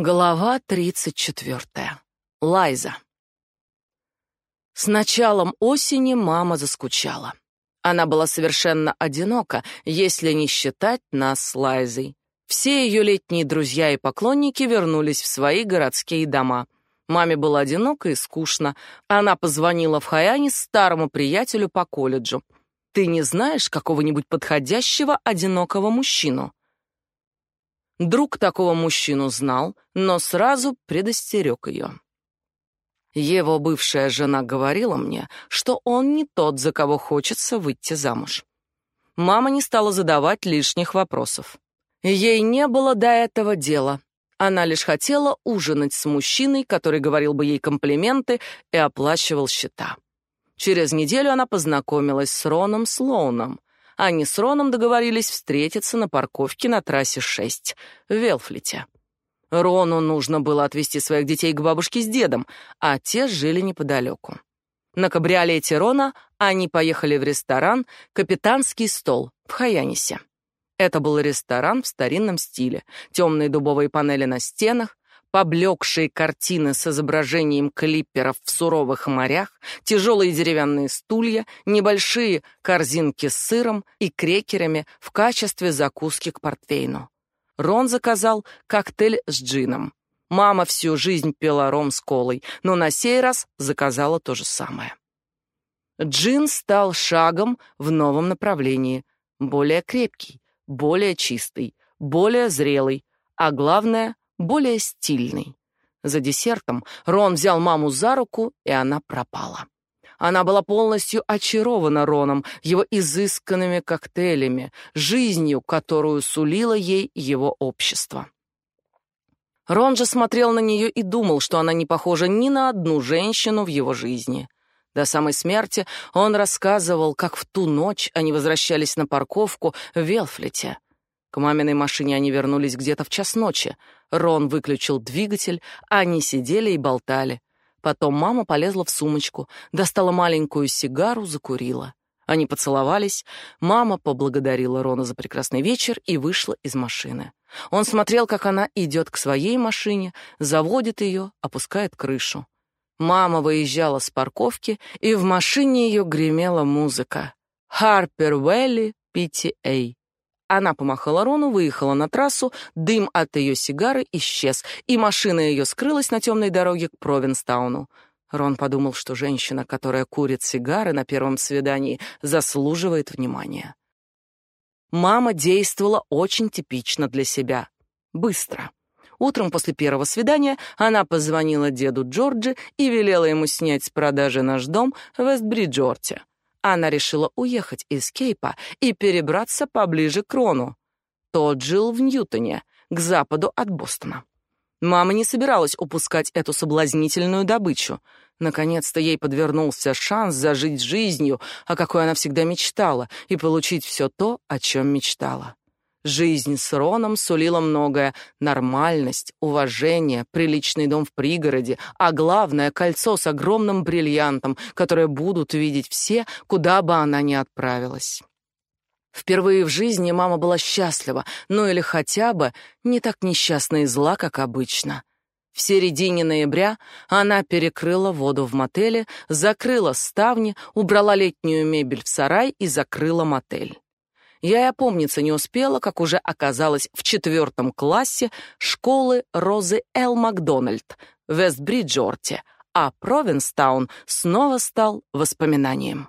Глава 34. Лайза. С началом осени мама заскучала. Она была совершенно одинока, если не считать нас с Лайзой. Все ее летние друзья и поклонники вернулись в свои городские дома. Маме было одиноко и скучно. Она позвонила в Хайане старому приятелю по колледжу. «Ты не знаешь какого-нибудь подходящего одинокого мужчину?» Друг такого мужчину знал, но сразу предостерег ее. Его бывшая жена говорила мне, что он не тот, за кого хочется выйти замуж. Мама не стала задавать лишних вопросов. Ей не было до этого дела. Она лишь хотела ужинать с мужчиной, который говорил бы ей комплименты и оплачивал счета. Через неделю она познакомилась с Роном Слоуном, они с Роном договорились встретиться на парковке на трассе 6 в Велфлите. Рону нужно было отвезти своих детей к бабушке с дедом, а те жили неподалеку. На кабриолете Рона они поехали в ресторан «Капитанский стол» в Хаянисе. Это был ресторан в старинном стиле. Темные дубовые панели на стенах, поблекшие картины с изображением клипперов в суровых морях, тяжелые деревянные стулья, небольшие корзинки с сыром и крекерами в качестве закуски к портвейну. Рон заказал коктейль с джином. Мама всю жизнь пила ром с колой, но на сей раз заказала то же самое. Джин стал шагом в новом направлении, более крепкий, более чистый, более зрелый, а главное более стильный. За десертом Рон взял маму за руку, и она пропала. Она была полностью очарована Роном, его изысканными коктейлями, жизнью, которую сулило ей его общество. Рон же смотрел на нее и думал, что она не похожа ни на одну женщину в его жизни. До самой смерти он рассказывал, как в ту ночь они возвращались на парковку в Велфлете. К маминой машине они вернулись где-то в час ночи. Рон выключил двигатель, а они сидели и болтали. Потом мама полезла в сумочку, достала маленькую сигару, закурила. Они поцеловались, мама поблагодарила Рона за прекрасный вечер и вышла из машины. Он смотрел, как она идет к своей машине, заводит ее, опускает крышу. Мама выезжала с парковки, и в машине ее гремела музыка. «Харпер Вэлли PTA». Она помахала Рону, выехала на трассу, дым от ее сигары исчез, и машина ее скрылась на темной дороге к Провинстауну. Рон подумал, что женщина, которая курит сигары на первом свидании, заслуживает внимания. Мама действовала очень типично для себя. Быстро. Утром после первого свидания она позвонила деду Джорджи и велела ему снять с продажи наш дом в Вестбриджорте она решила уехать из Кейпа и перебраться поближе к Рону. Тот жил в Ньютоне, к западу от Бостона. Мама не собиралась упускать эту соблазнительную добычу. Наконец-то ей подвернулся шанс зажить жизнью, о какой она всегда мечтала, и получить все то, о чем мечтала. Жизнь с Роном сулила многое: нормальность, уважение, приличный дом в пригороде, а главное кольцо с огромным бриллиантом, которое будут видеть все, куда бы она ни отправилась. Впервые в жизни мама была счастлива, ну или хотя бы не так несчастна и зла, как обычно. В середине ноября она перекрыла воду в мотеле, закрыла ставни, убрала летнюю мебель в сарай и закрыла мотель. Я и опомниться не успела, как уже оказалась в четвертом классе школы Розы Эл Макдональд в Вестбриджорте, а Провинстаун снова стал воспоминанием.